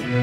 Yeah.